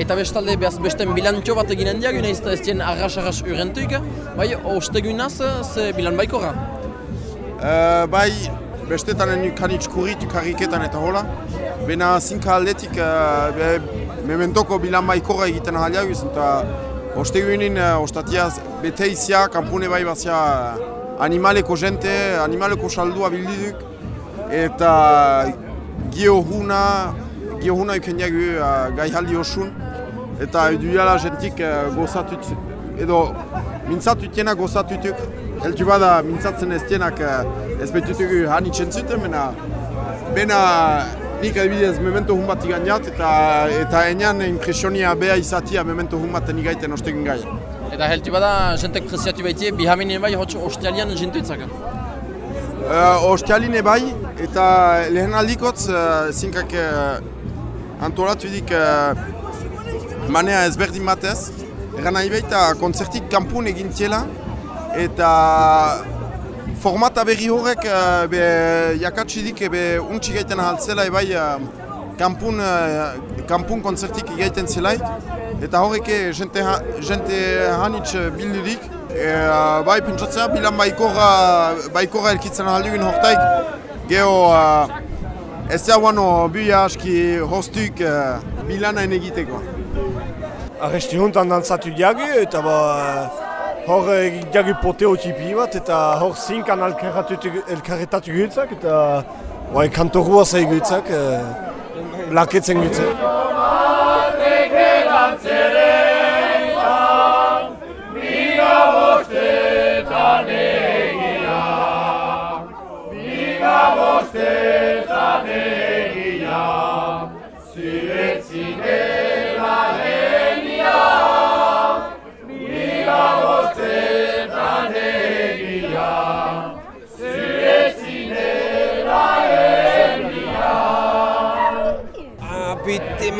Eta bestalde behaz besten bilantxo bat eginen diak, unaiz ez dien arras-arras urentuik, bai, ostegunaz, ze bilan baikorra? Uh, bai, bestetan kanitz kurritu kariketan eta hola. Bena zinka aldetik, uh, be, mementoko bilan baikorra egiten ahaliak, eta ostegunin, uh, ostatiaz, bete izia, kampune bai bazia animaleko jente, animaleko saldua bildiduk, eta geohuna, geohuna iken diagu uh, gai haldi osun, eta duela jentik uh, gozatut, edo mintzatutiena gozatutuk. Eltu bada mintzatzen ez dienak uh, ez betutugu hanitzen zuten, bena, bena nik adibidez memento hun bat igandiat, eta, eta enean impresionia beha izatia memento hun bat igaiten ostegun gai. Eta heltu bada jentek preziatu baitie, bihaminen bai hotz ostialian jentu itzaka? Uh, ostialine bai, eta lehen aldikotz uh, zinkak uh, antolatu uh, manea ezberdin batez. Egan nahi baita konzertik kanpun egin tiela, eta formata berri horrek uh, be, jakatxidik ebe untxik gaiten ahaltzela ebai kanpun, uh, kanpun konzertik egiten zelait. Eta horrek jente, jente hanitz bildudik. E, bai pentsatzea bilan baikorra, baikorra elkitzen ahaldugin hortaik. Geho ez da guano buia aski hostuk uh, bilanan egiteko. Arresti honetan dantzatu diagu eta ba, hor diagu poteo tipi bat eta hor zinkan elkarretatu giltzak eta bai kantorua zai giltzak, e, laketzen giltzak.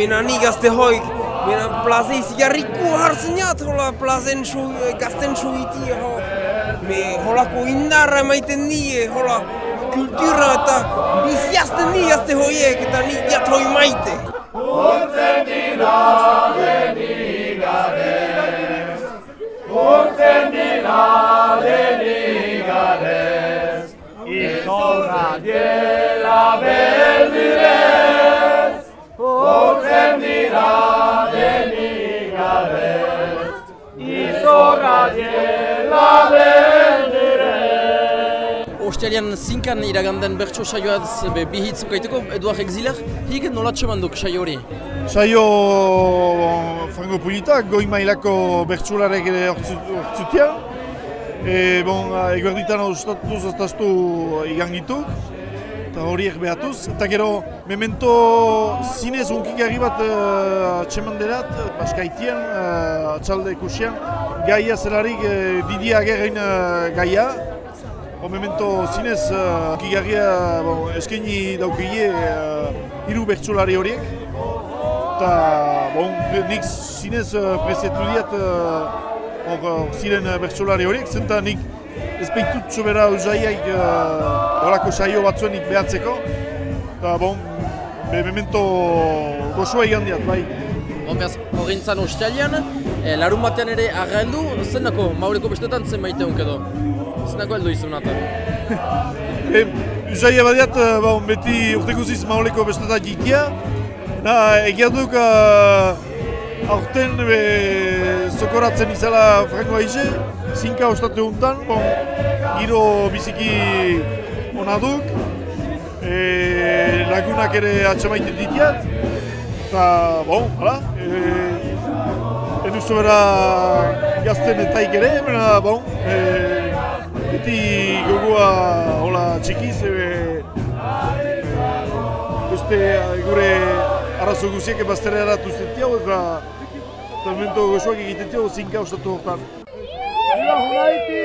Mina ni gazte hoik, mina plaze izi jarriku hartzen hola plazen su, gazten su iti, ho. Me holako indarra emaiten nie, hola kultura eta biziazten ni gazte hoiek eta ni jat hoi maite. Urtzen dira denigarez, urtzen dira urtzen dira denigarez, izorra diela beldirez. Ostialian zinkan iraganden bertso saioaz be, bihitz ukaiteko, Eduard Exiler, hik nolatxo manduk saio hori? Saio frango punitak, goi mailako bertsularek ere hortzutia. E, bon, eguerditan ostatuz aztaztu igangitu, eta horiek behatuz. Eta gero, memento zinez unkigarri bat uh, atxemanderat, Baskaitian, uh, atxalde kusian, gaia zelarik uh, Didia Agerrein uh, gaia. O memento zinez uh, unkigarria bon, eskaini daukile uh, hiru bertsulari horiek. Eta, bon, nik zinez uh, prezetu diat uh, ziren bertsolari horiek, zenta nik ez behitut sobera usaiaik uh, horako saio batzuen nik behatzeko. Eta, bon, be memento gozoa egan diat, bai. Bon, behaz, horrentzan ostialian, e, larun batean ere agaldu, zenako maureko bestetan zen maite edo? Zenako heldu izunatan? E, usaia badiat, uh, bon, beti urtekuziz maoleko bestetan jikia. Na, egia duk, uh, aurten be, zokoratzen izala frango aize, zinka ostatu honetan, bon, giro biziki ona duk, e, lagunak ere atxamaiten ditiat, eta, bon, hala, e, enuzu bera gazten etaik ere, baina, bon, e, beti gogoa hola txikiz, ebe, beste gure arazo guziek ebaztere eratu zentiago eta talmento gozoak egiten zinka ostatu hortan. Jolaiti!